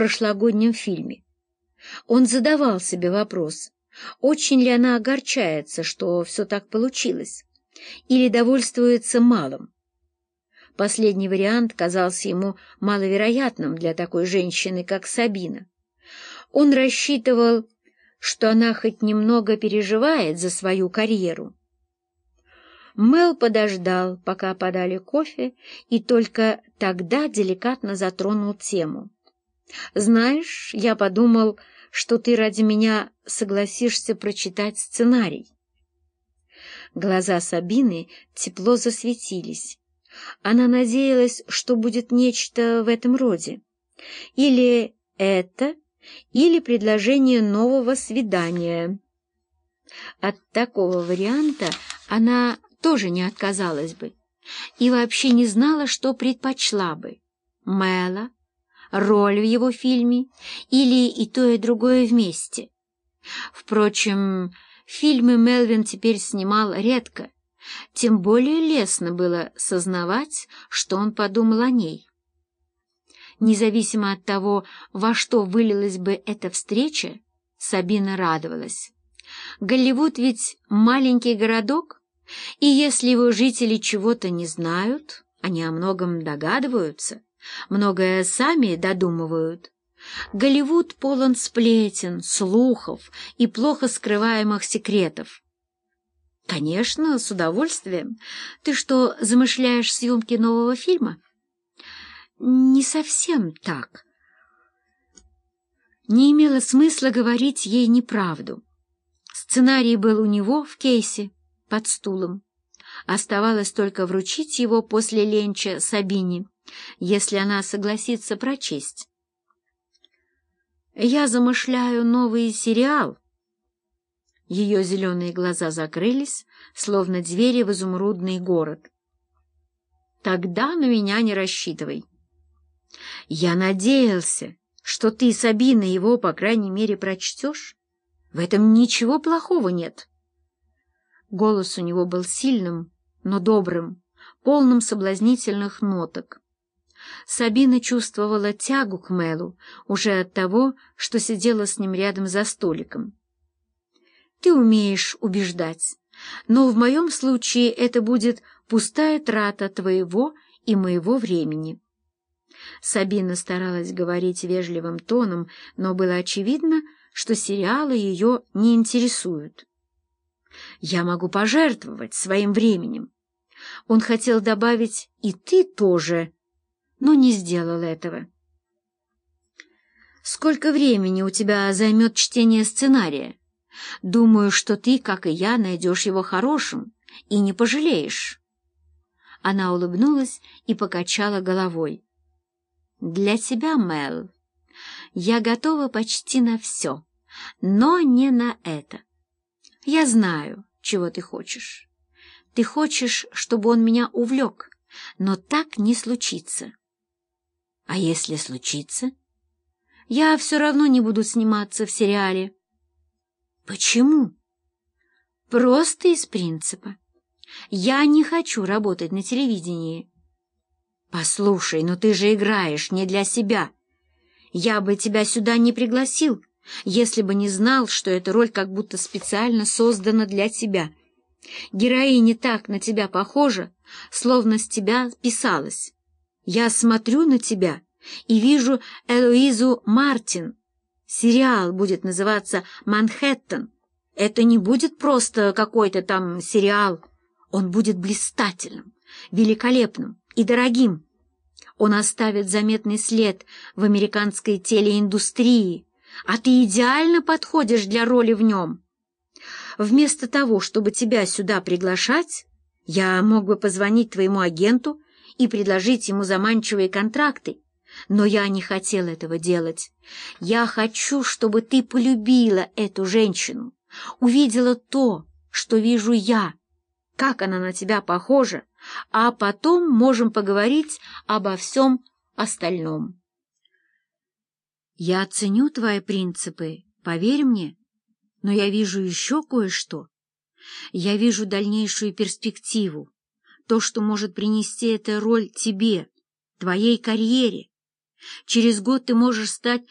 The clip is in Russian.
прошлогоднем фильме. Он задавал себе вопрос, очень ли она огорчается, что все так получилось, или довольствуется малым. Последний вариант казался ему маловероятным для такой женщины, как Сабина. Он рассчитывал, что она хоть немного переживает за свою карьеру. Мел подождал, пока подали кофе, и только тогда деликатно затронул тему. «Знаешь, я подумал, что ты ради меня согласишься прочитать сценарий». Глаза Сабины тепло засветились. Она надеялась, что будет нечто в этом роде. Или это, или предложение нового свидания. От такого варианта она тоже не отказалась бы и вообще не знала, что предпочла бы. Мэла, роль в его фильме или и то, и другое вместе. Впрочем, фильмы Мелвин теперь снимал редко, тем более лестно было сознавать, что он подумал о ней. Независимо от того, во что вылилась бы эта встреча, Сабина радовалась. Голливуд ведь маленький городок, и если его жители чего-то не знают, они о многом догадываются, многое сами додумывают. Голливуд полон сплетен, слухов и плохо скрываемых секретов. Конечно, с удовольствием. Ты что, замышляешь съемки нового фильма? Не совсем так. Не имело смысла говорить ей неправду. Сценарий был у него в кейсе под стулом. Оставалось только вручить его после ленча Сабине, если она согласится прочесть. «Я замышляю новый сериал». Ее зеленые глаза закрылись, словно двери в изумрудный город. «Тогда на меня не рассчитывай». «Я надеялся, что ты, Сабина, его, по крайней мере, прочтешь. В этом ничего плохого нет». Голос у него был сильным, но добрым, полным соблазнительных ноток. Сабина чувствовала тягу к Мэлу уже от того, что сидела с ним рядом за столиком. «Ты умеешь убеждать, но в моем случае это будет пустая трата твоего и моего времени». Сабина старалась говорить вежливым тоном, но было очевидно, что сериалы ее не интересуют. Я могу пожертвовать своим временем. Он хотел добавить «и ты тоже», но не сделал этого. Сколько времени у тебя займет чтение сценария? Думаю, что ты, как и я, найдешь его хорошим и не пожалеешь. Она улыбнулась и покачала головой. Для тебя, Мэл, я готова почти на все, но не на это. Я знаю, чего ты хочешь. Ты хочешь, чтобы он меня увлек, но так не случится. А если случится? Я все равно не буду сниматься в сериале. Почему? Просто из принципа. Я не хочу работать на телевидении. Послушай, но ты же играешь не для себя. Я бы тебя сюда не пригласил если бы не знал, что эта роль как будто специально создана для тебя. Героиня так на тебя похожа, словно с тебя писалась. Я смотрю на тебя и вижу Элоизу Мартин. Сериал будет называться «Манхэттен». Это не будет просто какой-то там сериал. Он будет блистательным, великолепным и дорогим. Он оставит заметный след в американской телеиндустрии, а ты идеально подходишь для роли в нем. Вместо того, чтобы тебя сюда приглашать, я мог бы позвонить твоему агенту и предложить ему заманчивые контракты, но я не хотел этого делать. Я хочу, чтобы ты полюбила эту женщину, увидела то, что вижу я, как она на тебя похожа, а потом можем поговорить обо всем остальном. Я оценю твои принципы, поверь мне, но я вижу еще кое-что. Я вижу дальнейшую перспективу, то, что может принести эта роль тебе, твоей карьере. Через год ты можешь стать